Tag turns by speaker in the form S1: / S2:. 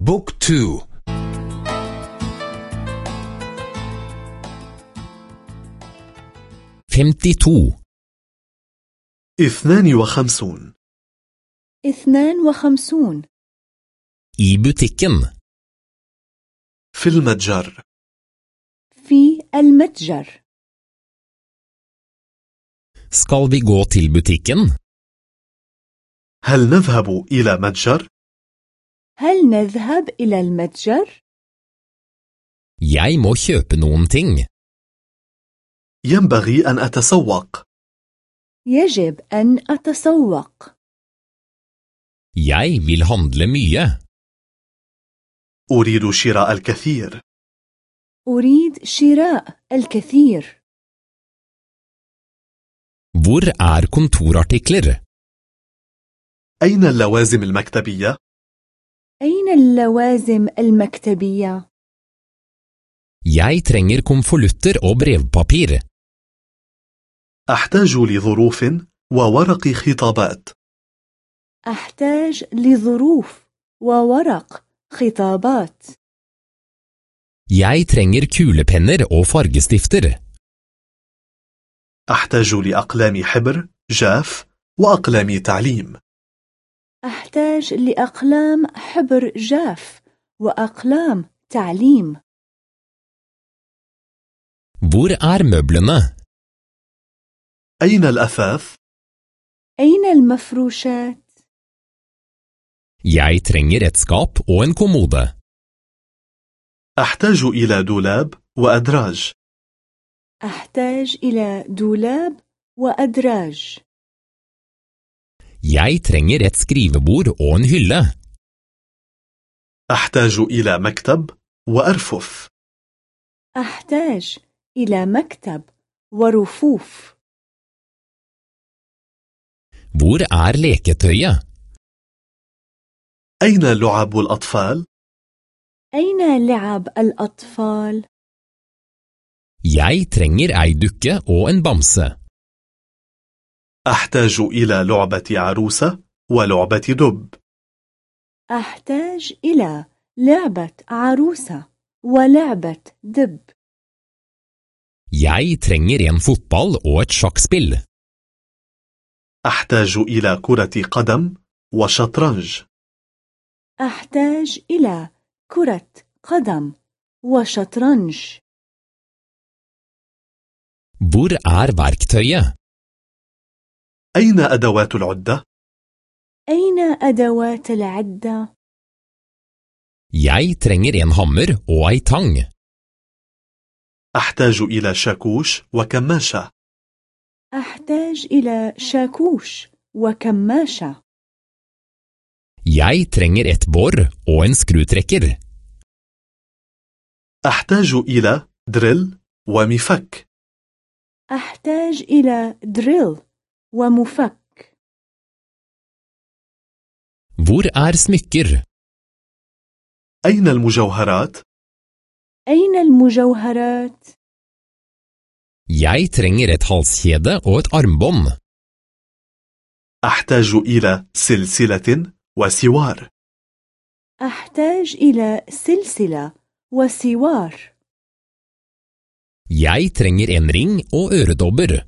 S1: Book
S2: to. Femtito.
S3: اثنان وخمسون.
S4: اثنان وخمسون.
S2: i butikken
S3: في المتجر.
S4: في المتجر.
S2: Skal vi gå til butikken?
S3: هل نذهب إلى متجر؟
S4: هل نذهب إلى المتجر؟
S2: Jeg må kjøpe noen ting.
S3: ينبغي أن أتسوق
S4: يجب أن أتسوق
S2: Jeg vil handle mye.
S3: أريد شراء الكثير
S4: أريد شراء الكثير
S2: Hvor er kontorartikler?
S3: أين اللوازم المكتبية؟
S4: أين اللوازم المكتبية؟
S2: Jeg trenger konvolutter og brevpapir.
S3: أحتاج لظروف وورق خطابات
S4: أحتاج لظروف وورق خطابات
S2: Jeg trenger kulepenner og fargestifter.
S3: أحتاج لأقلام حبر جاف وأقلام تعليم
S4: أحتاج لأقلام حبر جاف وأقلام تعليم
S2: Hvor er møblene?
S3: أين الأثاث؟
S4: أين المفروشات؟
S2: Jeg trenger et skap og en kommode.
S3: أحتاج إلى دولاب وأدراج
S4: أحتاج إلى دولاب وأدراج
S2: Jeg trenger et skrivebord og en hylle.
S3: أحتاج إلى مكتب وأرفف
S4: أحتاج إلى مكتب ورفوف
S2: Hvor er leketøyet?
S3: أين لعب الأطفال؟
S4: أين لعب الأطفال؟
S2: Jeg trenger ei dukke og en bamse.
S3: أحتاج إلى لعبة عروسة ولعبة دب
S4: أحتاج إلى لعبة عروسة ولعبة دب
S2: Jeg trenger en fotball og et sjakkspill.
S3: أحتاج إلى كرة قدم وشطرنج
S4: أحتاج إلى كرة قدم وشطرنج
S2: Hvor er verktøyet?
S3: أين أدوات العدة؟
S4: أين أدوات العدة؟
S2: Jeg trenger en hammer og ei tang.
S3: أحتاج إلى شاكوش وكماشة
S4: أحتاج إلى شاكوش وكماشة
S2: Jeg trenger et bor og en skrutrekker.
S3: أحتاج إلى دريل ومفك
S4: أحتاج إلى دريل ومفك.
S2: Hvor er smykker
S3: أين المجوهرات؟
S4: أين المجوهرات؟
S2: Jeg trenger et halskjede og et
S3: أحتاج إلى سلسلة وسوار.
S4: أحتاج إلى سلسلة وسوار.
S2: Jeg trenger en ring og øredobber.